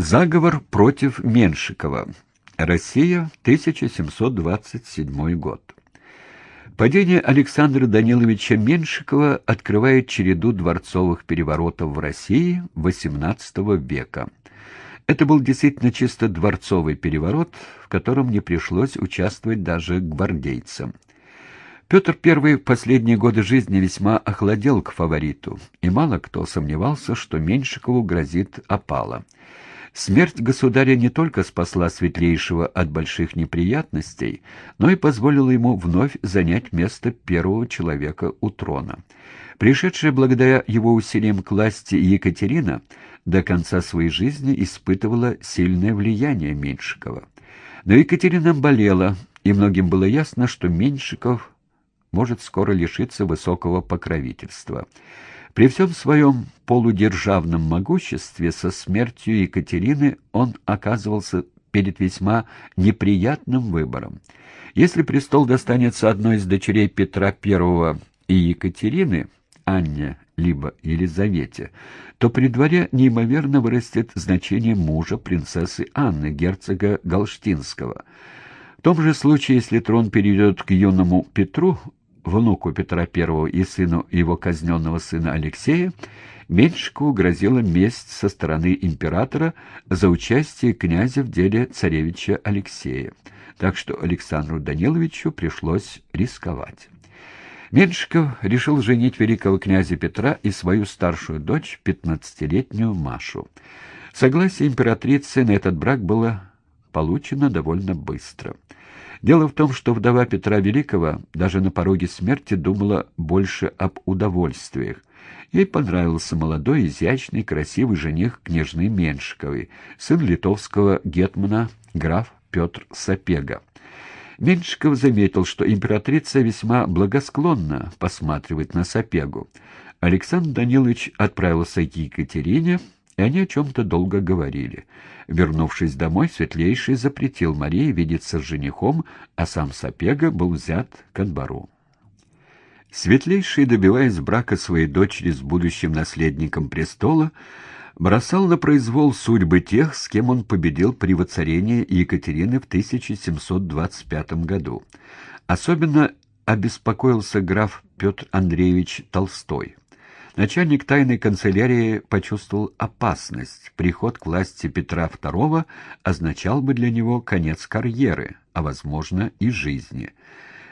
Заговор против Меншикова. Россия, 1727 год. Падение Александра Даниловича Меншикова открывает череду дворцовых переворотов в России XVIII века. Это был действительно чисто дворцовый переворот, в котором не пришлось участвовать даже гвардейцам. Петр I в последние годы жизни весьма охладел к фавориту, и мало кто сомневался, что Меншикову грозит опала. Смерть государя не только спасла Светлейшего от больших неприятностей, но и позволила ему вновь занять место первого человека у трона. Пришедшая благодаря его усилиям к власти Екатерина до конца своей жизни испытывала сильное влияние Меньшикова. Но Екатерина болела, и многим было ясно, что Меньшиков может скоро лишиться высокого покровительства. При всем своем полудержавном могуществе со смертью Екатерины он оказывался перед весьма неприятным выбором. Если престол достанется одной из дочерей Петра I и Екатерины, Анне либо Елизавете, то при дворе неимоверно вырастет значение мужа принцессы Анны, герцога Галштинского. В том же случае, если трон перейдет к юному Петру, внуку Петра I и сыну его казненного сына Алексея, Меньшикову грозила месть со стороны императора за участие князя в деле царевича Алексея, так что Александру Даниловичу пришлось рисковать. Меньшиков решил женить великого князя Петра и свою старшую дочь, пятнадцатилетнюю Машу. Согласие императрицы на этот брак было получено довольно быстро. Дело в том, что вдова Петра Великого даже на пороге смерти думала больше об удовольствиях. Ей понравился молодой, изящный, красивый жених княжны Меншиковой, сын литовского гетмана граф Петр Сапега. Меншиков заметил, что императрица весьма благосклонно посматривает на Сапегу. Александр Данилович отправился к Екатерине, и они о чем-то долго говорили. Вернувшись домой, Светлейший запретил Марии видеться с женихом, а сам Сапега был взят к двору. Светлейший, добиваясь брака своей дочери с будущим наследником престола, бросал на произвол судьбы тех, с кем он победил при воцарении Екатерины в 1725 году. Особенно обеспокоился граф Петр Андреевич Толстой. Начальник тайной канцелярии почувствовал опасность. Приход к власти Петра II означал бы для него конец карьеры, а, возможно, и жизни.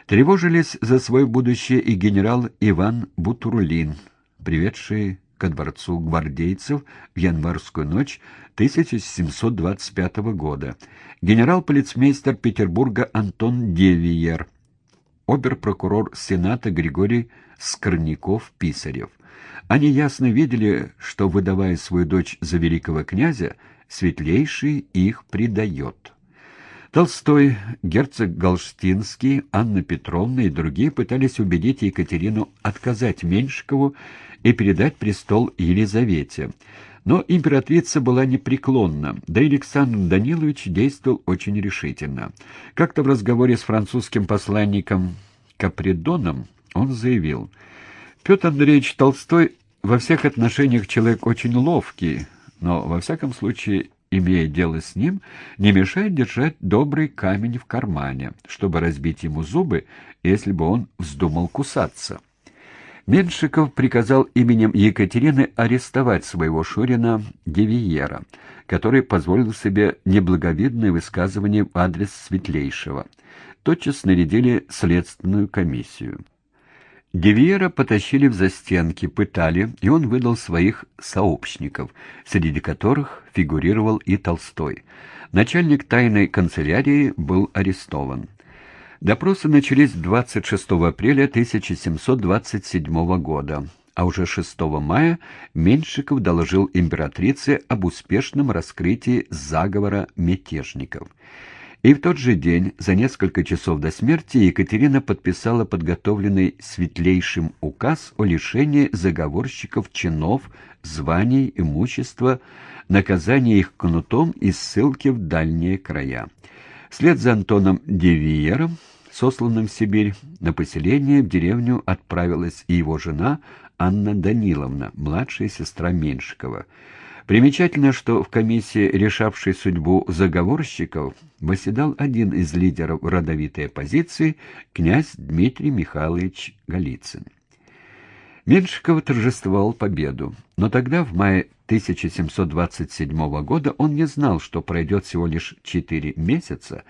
Тревожились за свое будущее и генерал Иван Бутурлин, приведший ко дворцу гвардейцев в январскую ночь 1725 года, генерал-полицмейстер Петербурга Антон Девиер, обер-прокурор Сената Григорий Скорняков-Писарев — они ясно видели, что, выдавая свою дочь за великого князя, светлейший их предает. Толстой, герцог Галштинский, Анна Петровна и другие пытались убедить Екатерину отказать Меньшикову и передать престол Елизавете. Но императрица была непреклонна, да и Александр Данилович действовал очень решительно. Как-то в разговоре с французским посланником Капридоном он заявил – Петр Андреевич Толстой во всех отношениях человек очень ловкий, но, во всяком случае, имея дело с ним, не мешает держать добрый камень в кармане, чтобы разбить ему зубы, если бы он вздумал кусаться. Меншиков приказал именем Екатерины арестовать своего Шурина Девиера, который позволил себе неблаговидное высказывание в адрес Светлейшего. Тотчас нарядили следственную комиссию. Девиера потащили в застенки, пытали, и он выдал своих сообщников, среди которых фигурировал и Толстой. Начальник тайной канцелярии был арестован. Допросы начались 26 апреля 1727 года, а уже 6 мая Меньшиков доложил императрице об успешном раскрытии заговора мятежников. И в тот же день, за несколько часов до смерти, Екатерина подписала подготовленный светлейшим указ о лишении заговорщиков чинов, званий, имущества, наказании их кнутом и ссылке в дальние края. Вслед за Антоном Девиером, сосланным в Сибирь, на поселение в деревню отправилась и его жена Анна Даниловна, младшая сестра Меньшикова. Примечательно, что в комиссии, решавшей судьбу заговорщиков, восседал один из лидеров родовитой оппозиции, князь Дмитрий Михайлович Голицын. Меньшиков торжествовал победу, но тогда, в мае 1727 года, он не знал, что пройдет всего лишь четыре месяца,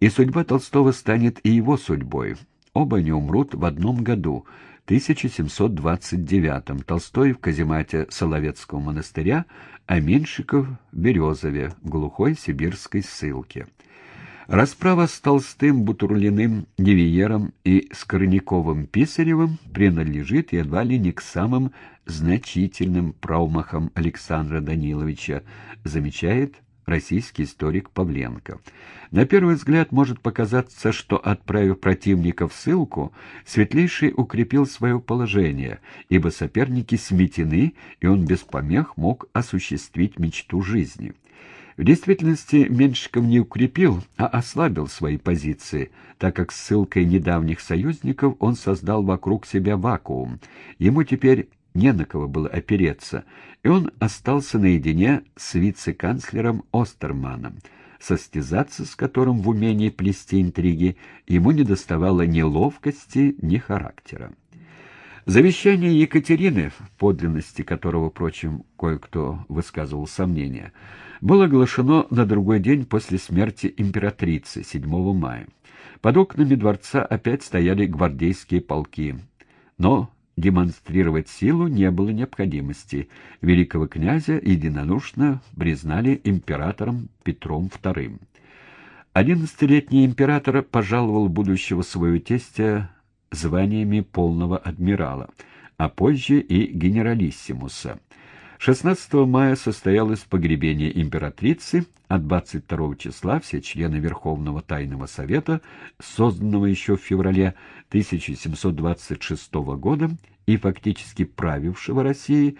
и судьба Толстого станет и его судьбой. Оба они умрут в одном году, 1729 Толстой в каземате Соловецкого монастыря, а Меньшиков в Березове, глухой сибирской ссылке. Расправа с Толстым, Бутурлиным, Невиером и Скорняковым-Писаревым принадлежит едва ли не к самым значительным промахам Александра Даниловича, замечает российский историк Павленко. На первый взгляд может показаться, что, отправив противника в ссылку, Светлейший укрепил свое положение, ибо соперники сметены, и он без помех мог осуществить мечту жизни. В действительности Меньшиков не укрепил, а ослабил свои позиции, так как ссылкой недавних союзников он создал вокруг себя вакуум. Ему теперь не на кого было опереться, и он остался наедине с вице-канцлером Остерманом, состязаться с которым в умении плести интриги ему не доставало ни ловкости, ни характера. Завещание Екатерины, в подлинности которого, впрочем, кое-кто высказывал сомнения, было оглашено на другой день после смерти императрицы, 7 мая. Под окнами дворца опять стояли гвардейские полки, но демонстрировать силу не было необходимости. Великого князя единодушно признали императором Петром II. Одиннадцатилетний император пожаловал будущего своего тестя званиями полного адмирала, а позже и генералиссимуса. 16 мая состоялось погребение императрицы, а 22 числа все члены Верховного Тайного Совета, созданного еще в феврале 1726 года и фактически правившего Россией,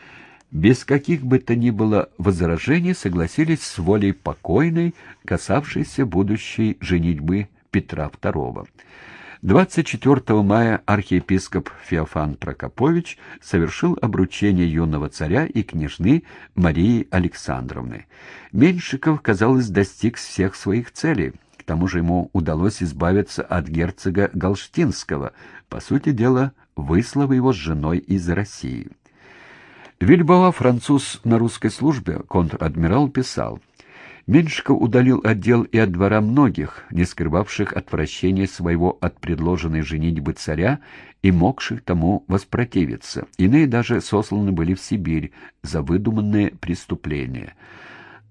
без каких бы то ни было возражений согласились с волей покойной, касавшейся будущей женитьбы Петра II. 24 мая архиепископ Феофан Прокопович совершил обручение юного царя и княжны Марии Александровны. Меньшиков, казалось, достиг всех своих целей. К тому же ему удалось избавиться от герцога Галштинского, по сути дела, выслав его с женой из России. Вильбова, француз на русской службе, контр-адмирал, писал — Меньшиков удалил отдел и от двора многих, не скрывавших отвращения своего от предложенной женитьбы царя и могших тому воспротивиться. Иные даже сосланы были в Сибирь за выдуманные преступления.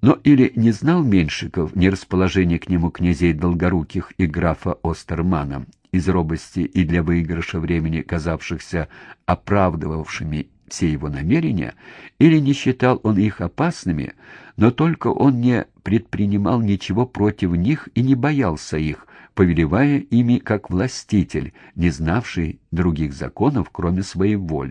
Но или не знал Меньшиков ни расположения к нему князей Долгоруких и графа Остермана, из робости и для выигрыша времени казавшихся оправдывавшими все его намерения, или не считал он их опасными, но только он не предпринимал ничего против них и не боялся их, повелевая ими как властитель, не знавший других законов, кроме своей воли.